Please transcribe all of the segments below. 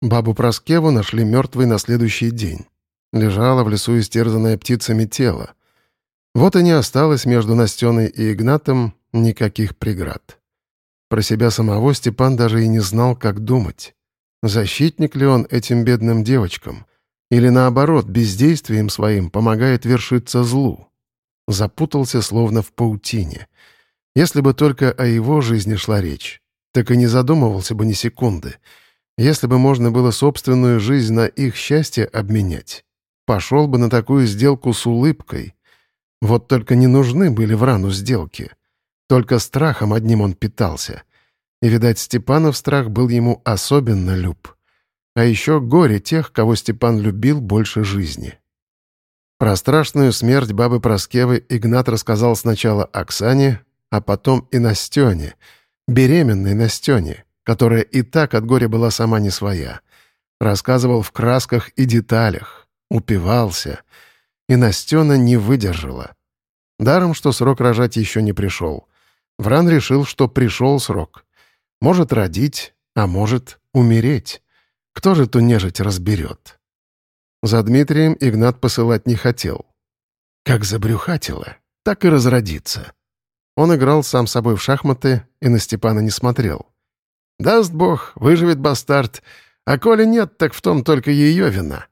Бабу Проскеву нашли мертвой на следующий день. Лежала в лесу истерзанное птицами тело. Вот и не осталось между Настеной и Игнатом никаких преград. Про себя самого Степан даже и не знал, как думать. Защитник ли он этим бедным девочкам? Или наоборот, бездействием своим помогает вершиться злу? Запутался, словно в паутине. Если бы только о его жизни шла речь, так и не задумывался бы ни секунды — если бы можно было собственную жизнь на их счастье обменять, пошел бы на такую сделку с улыбкой. Вот только не нужны были в рану сделки. Только страхом одним он питался. И, видать, Степанов страх был ему особенно люб. А еще горе тех, кого Степан любил больше жизни. Про страшную смерть бабы Проскевы Игнат рассказал сначала Оксане, а потом и Настене, беременной Настене, которая и так от горя была сама не своя. Рассказывал в красках и деталях, упивался. И Настена не выдержала. Даром, что срок рожать еще не пришел. Вран решил, что пришел срок. Может родить, а может умереть. Кто же ту нежить разберет? За Дмитрием Игнат посылать не хотел. Как забрюхатило, так и разродится. Он играл сам собой в шахматы и на Степана не смотрел. Даст бог, выживет бастард, а коли нет, так в том только ее вина».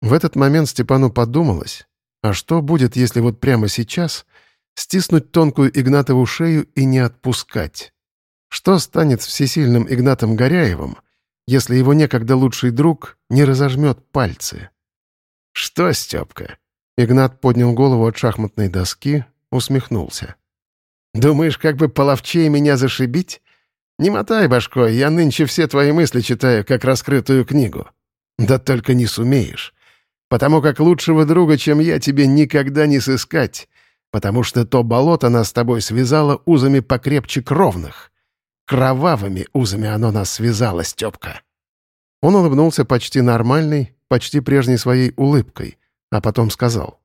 В этот момент Степану подумалось, а что будет, если вот прямо сейчас стиснуть тонкую Игнатову шею и не отпускать? Что станет с всесильным Игнатом Горяевым, если его некогда лучший друг не разожмет пальцы? «Что, Степка?» Игнат поднял голову от шахматной доски, усмехнулся. «Думаешь, как бы половчее меня зашибить? Не мотай башкой, я нынче все твои мысли читаю, как раскрытую книгу. Да только не сумеешь. Потому как лучшего друга, чем я, тебе никогда не сыскать. Потому что то болото нас с тобой связало узами покрепче кровных. Кровавыми узами оно нас связало, Степка. Он улыбнулся почти нормальной, почти прежней своей улыбкой, а потом сказал.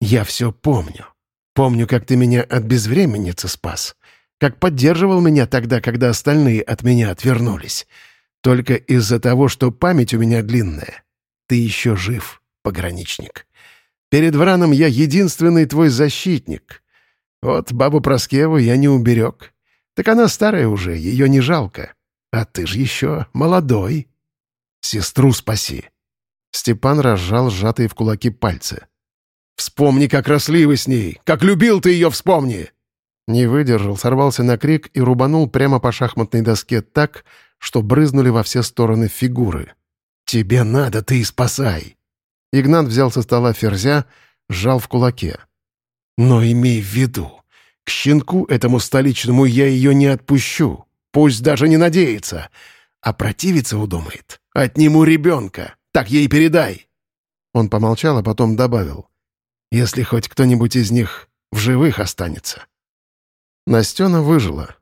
«Я все помню. Помню, как ты меня от безвременницы спас как поддерживал меня тогда, когда остальные от меня отвернулись. Только из-за того, что память у меня длинная. Ты еще жив, пограничник. Перед Враном я единственный твой защитник. Вот бабу Проскеву я не уберег. Так она старая уже, ее не жалко. А ты же еще молодой. Сестру спаси. Степан разжал сжатые в кулаки пальцы. «Вспомни, как росли вы с ней! Как любил ты ее, вспомни!» Не выдержал, сорвался на крик и рубанул прямо по шахматной доске так, что брызнули во все стороны фигуры. «Тебе надо, ты и спасай!» Игнат взял со стола ферзя, сжал в кулаке. «Но имей в виду, к щенку этому столичному я ее не отпущу, пусть даже не надеется, а противиться удумает. Отниму ребенка, так ей передай!» Он помолчал, а потом добавил. «Если хоть кто-нибудь из них в живых останется». Настена выжила.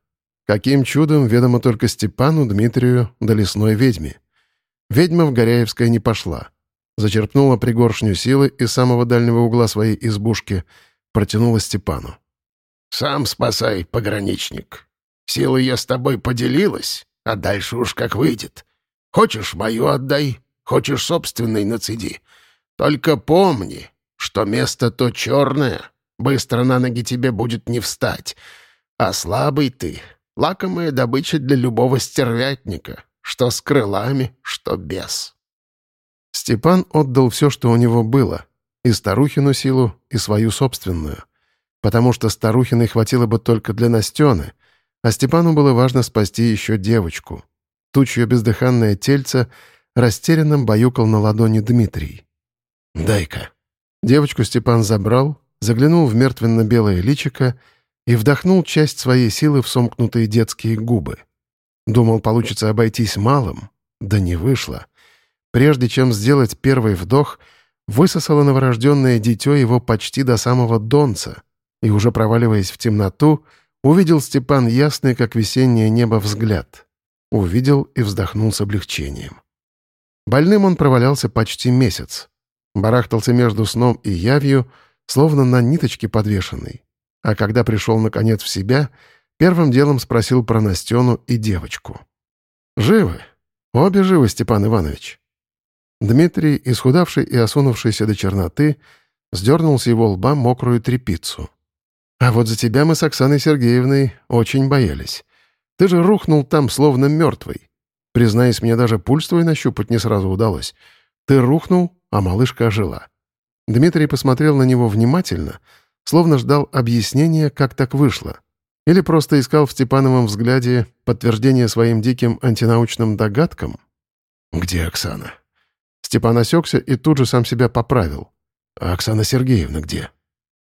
Каким чудом, ведомо только Степану, Дмитрию да лесной ведьме. Ведьма в Горяевское не пошла. Зачерпнула пригоршню силы из самого дальнего угла своей избушки, протянула Степану. «Сам спасай, пограничник. Силы я с тобой поделилась, а дальше уж как выйдет. Хочешь, мою отдай, хочешь, собственной нацеди. Только помни, что место то черное, быстро на ноги тебе будет не встать». А слабый ты — лакомая добыча для любого стервятника, что с крылами, что без. Степан отдал все, что у него было, и старухину силу, и свою собственную, потому что старухиной хватило бы только для Настены, а Степану было важно спасти еще девочку. Ту, чье бездыханное тельце растерянным баюкал на ладони Дмитрий. «Дай-ка». Девочку Степан забрал, заглянул в мертвенно-белое личико и вдохнул часть своей силы в сомкнутые детские губы. Думал, получится обойтись малым, да не вышло. Прежде чем сделать первый вдох, высосало новорожденное дитё его почти до самого донца, и уже проваливаясь в темноту, увидел Степан ясный, как весеннее небо, взгляд. Увидел и вздохнул с облегчением. Больным он провалялся почти месяц. Барахтался между сном и явью, словно на ниточке подвешенный а когда пришел наконец в себя, первым делом спросил про Настену и девочку. «Живы?» «Обе живы, Степан Иванович». Дмитрий, исхудавший и осунувшийся до черноты, сдернул с его лба мокрую трепицу. «А вот за тебя мы с Оксаной Сергеевной очень боялись. Ты же рухнул там, словно мертвый. Признаюсь, мне даже пульс твой нащупать не сразу удалось. Ты рухнул, а малышка ожила». Дмитрий посмотрел на него внимательно, словно ждал объяснения, как так вышло. Или просто искал в Степановом взгляде подтверждение своим диким антинаучным догадкам? «Где Оксана?» Степан осекся и тут же сам себя поправил. «А Оксана Сергеевна где?»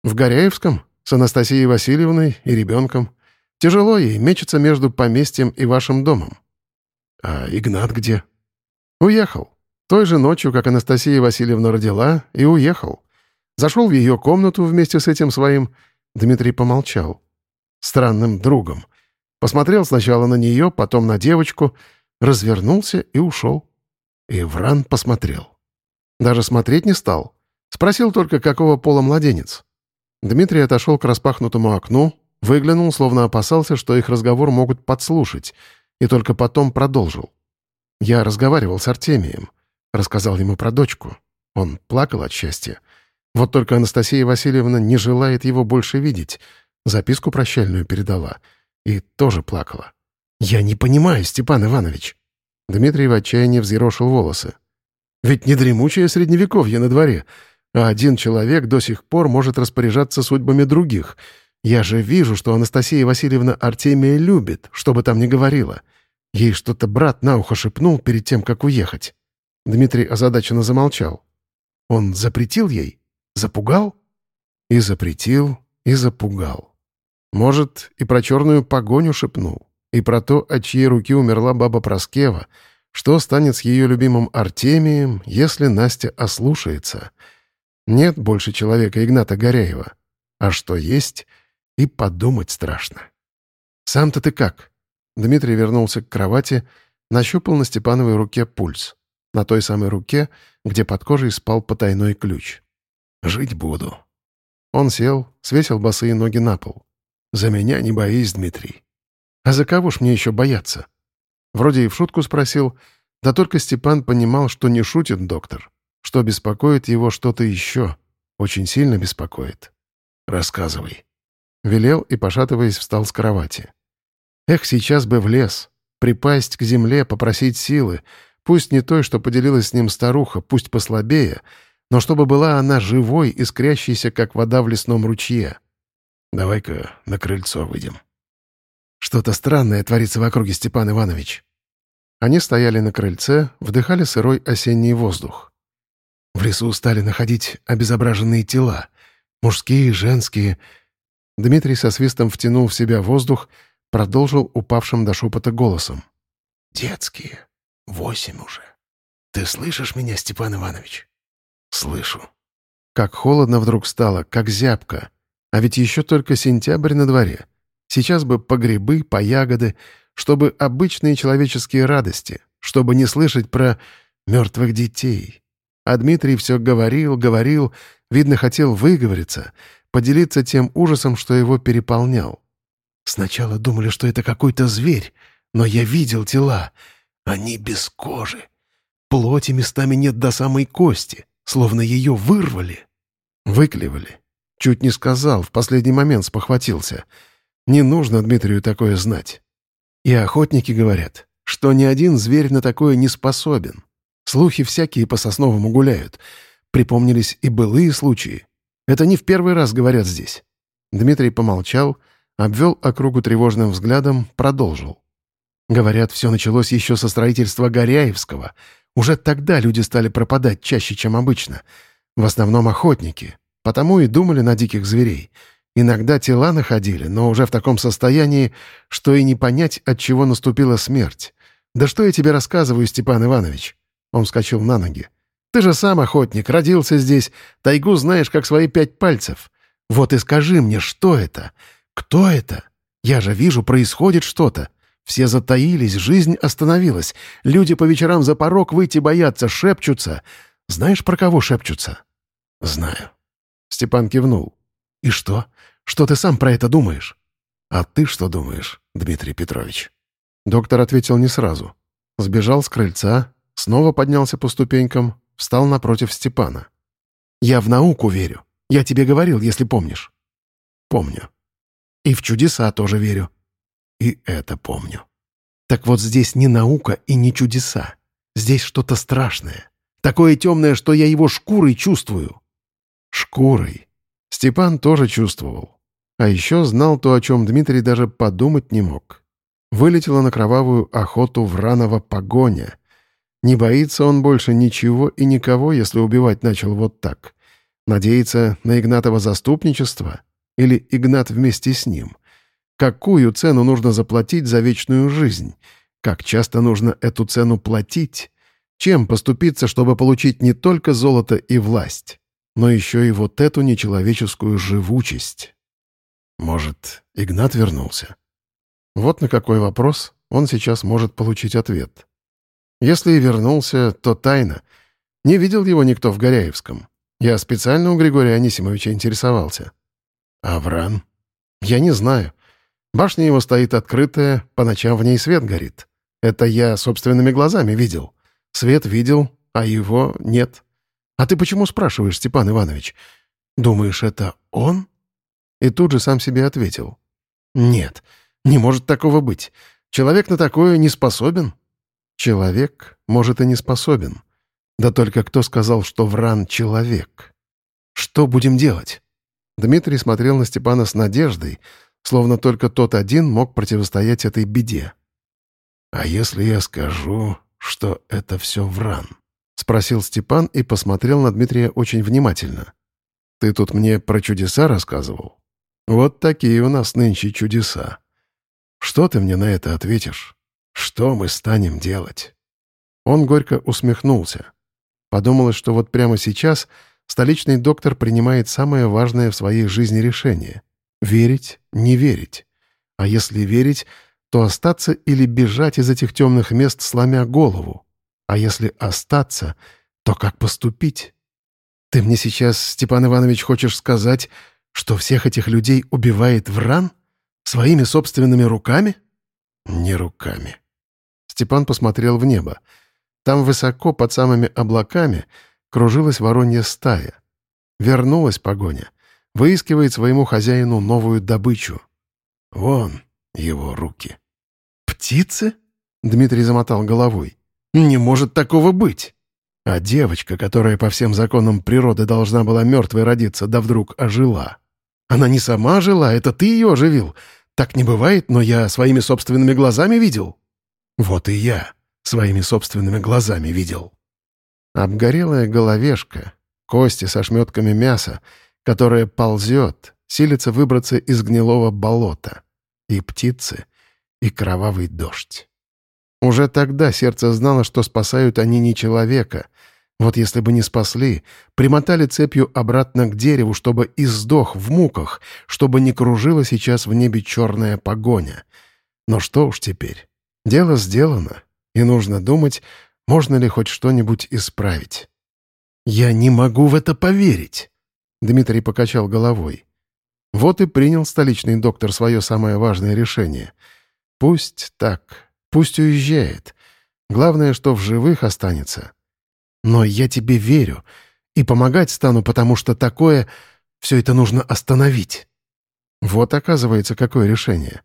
«В Горяевском, с Анастасией Васильевной и ребенком. Тяжело ей, мечется между поместьем и вашим домом». «А Игнат где?» «Уехал. Той же ночью, как Анастасия Васильевна родила, и уехал. Зашел в ее комнату вместе с этим своим...» Дмитрий помолчал странным другом. Посмотрел сначала на нее, потом на девочку, развернулся и ушел. И Вран посмотрел. Даже смотреть не стал. Спросил только, какого пола младенец. Дмитрий отошел к распахнутому окну, выглянул, словно опасался, что их разговор могут подслушать, и только потом продолжил. «Я разговаривал с Артемием, рассказал ему про дочку. Он плакал от счастья. Вот только Анастасия Васильевна не желает его больше видеть, Записку прощальную передала. И тоже плакала. «Я не понимаю, Степан Иванович». Дмитрий в отчаянии взъерошил волосы. «Ведь не дремучее средневековье на дворе, а один человек до сих пор может распоряжаться судьбами других. Я же вижу, что Анастасия Васильевна Артемия любит, что бы там ни говорила. Ей что-то брат на ухо шепнул перед тем, как уехать». Дмитрий озадаченно замолчал. «Он запретил ей? Запугал?» «И запретил, и запугал». Может, и про черную погоню шепнул, и про то, от чьей руки умерла баба Проскева, что станет с ее любимым Артемием, если Настя ослушается. Нет больше человека Игната Горяева. А что есть, и подумать страшно. «Сам-то ты как?» Дмитрий вернулся к кровати, нащупал на Степановой руке пульс. На той самой руке, где под кожей спал потайной ключ. «Жить буду». Он сел, свесил босые ноги на пол. «За меня не боись, Дмитрий». «А за кого ж мне еще бояться?» Вроде и в шутку спросил, да только Степан понимал, что не шутит доктор, что беспокоит его что-то еще, очень сильно беспокоит. «Рассказывай». Велел и, пошатываясь, встал с кровати. «Эх, сейчас бы в лес, припасть к земле, попросить силы, пусть не той, что поделилась с ним старуха, пусть послабее, но чтобы была она живой, искрящейся, как вода в лесном ручье. Давай-ка на крыльцо выйдем. Что-то странное творится в округе, Степан Иванович. Они стояли на крыльце, вдыхали сырой осенний воздух. В лесу стали находить обезображенные тела. Мужские, женские. Дмитрий со свистом втянул в себя воздух, продолжил упавшим до шепота голосом. «Детские. Восемь уже. Ты слышишь меня, Степан Иванович?» «Слышу». Как холодно вдруг стало, как зябко. А ведь еще только сентябрь на дворе. Сейчас бы по грибы, по ягоды, чтобы обычные человеческие радости, чтобы не слышать про мертвых детей. А Дмитрий все говорил, говорил, видно, хотел выговориться, поделиться тем ужасом, что его переполнял. Сначала думали, что это какой-то зверь, но я видел тела. Они без кожи. Плоти местами нет до самой кости, словно ее вырвали. Выклевали. Чуть не сказал, в последний момент спохватился. Не нужно Дмитрию такое знать. И охотники говорят, что ни один зверь на такое не способен. Слухи всякие по Сосновому гуляют. Припомнились и былые случаи. Это не в первый раз говорят здесь. Дмитрий помолчал, обвел округу тревожным взглядом, продолжил. Говорят, все началось еще со строительства Горяевского. Уже тогда люди стали пропадать чаще, чем обычно. В основном охотники. Потому и думали на диких зверей. Иногда тела находили, но уже в таком состоянии, что и не понять, от чего наступила смерть. «Да что я тебе рассказываю, Степан Иванович?» Он вскочил на ноги. «Ты же сам охотник, родился здесь, тайгу знаешь, как свои пять пальцев. Вот и скажи мне, что это? Кто это? Я же вижу, происходит что-то. Все затаились, жизнь остановилась. Люди по вечерам за порог выйти боятся, шепчутся. Знаешь, про кого шепчутся?» «Знаю», Степан кивнул. «И что? Что ты сам про это думаешь?» «А ты что думаешь, Дмитрий Петрович?» Доктор ответил не сразу. сбежал с крыльца, снова поднялся по ступенькам, встал напротив Степана. «Я в науку верю. Я тебе говорил, если помнишь». «Помню. И в чудеса тоже верю. И это помню. Так вот здесь не наука и не чудеса. Здесь что-то страшное. Такое темное, что я его шкурой чувствую». «Шкурой?» Степан тоже чувствовал. А еще знал то, о чем Дмитрий даже подумать не мог. Вылетела на кровавую охоту Вранова погоня. Не боится он больше ничего и никого, если убивать начал вот так. Надеется на Игнатова заступничество? Или Игнат вместе с ним? Какую цену нужно заплатить за вечную жизнь? Как часто нужно эту цену платить? Чем поступиться, чтобы получить не только золото и власть? но еще и вот эту нечеловеческую живучесть. Может, Игнат вернулся? Вот на какой вопрос он сейчас может получить ответ. Если и вернулся, то тайна. Не видел его никто в Горяевском. Я специально у Григория Анисимовича интересовался. А Вран? Я не знаю. Башня его стоит открытая, по ночам в ней свет горит. Это я собственными глазами видел. Свет видел, а его нет. «А ты почему спрашиваешь, Степан Иванович? Думаешь, это он?» И тут же сам себе ответил. «Нет, не может такого быть. Человек на такое не способен». «Человек, может, и не способен. Да только кто сказал, что Вран — человек? Что будем делать?» Дмитрий смотрел на Степана с надеждой, словно только тот один мог противостоять этой беде. «А если я скажу, что это все Вран?» — спросил Степан и посмотрел на Дмитрия очень внимательно. «Ты тут мне про чудеса рассказывал? Вот такие у нас нынче чудеса. Что ты мне на это ответишь? Что мы станем делать?» Он горько усмехнулся. Подумалось, что вот прямо сейчас столичный доктор принимает самое важное в своей жизни решение — верить, не верить. А если верить, то остаться или бежать из этих темных мест, сломя голову. А если остаться, то как поступить? Ты мне сейчас, Степан Иванович, хочешь сказать, что всех этих людей убивает Вран? Своими собственными руками? Не руками. Степан посмотрел в небо. Там высоко, под самыми облаками, кружилась воронья стая. Вернулась погоня. Выискивает своему хозяину новую добычу. Вон его руки. «Птицы?» — Дмитрий замотал головой. Не может такого быть. А девочка, которая по всем законам природы должна была мертвой родиться, да вдруг ожила. Она не сама жила, это ты ее оживил. Так не бывает, но я своими собственными глазами видел. Вот и я своими собственными глазами видел. Обгорелая головешка, кости со шметками мяса, которая ползет, силится выбраться из гнилого болота. И птицы, и кровавый дождь. Уже тогда сердце знало, что спасают они не человека. Вот если бы не спасли, примотали цепью обратно к дереву, чтобы и сдох в муках, чтобы не кружила сейчас в небе черная погоня. Но что уж теперь? Дело сделано, и нужно думать, можно ли хоть что-нибудь исправить. «Я не могу в это поверить!» Дмитрий покачал головой. Вот и принял столичный доктор свое самое важное решение. Пусть так, Пусть уезжает. Главное, что в живых останется. Но я тебе верю и помогать стану, потому что такое... Все это нужно остановить. Вот оказывается, какое решение.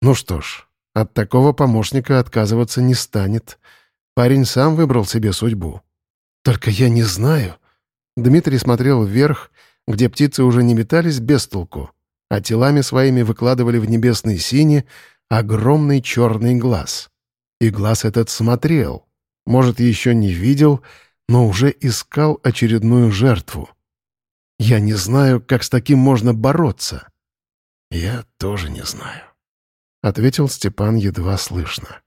Ну что ж, от такого помощника отказываться не станет. Парень сам выбрал себе судьбу. Только я не знаю. Дмитрий смотрел вверх, где птицы уже не метались без толку, а телами своими выкладывали в небесной сине огромный черный глаз. И глаз этот смотрел. Может, еще не видел, но уже искал очередную жертву. Я не знаю, как с таким можно бороться. Я тоже не знаю, — ответил Степан едва слышно.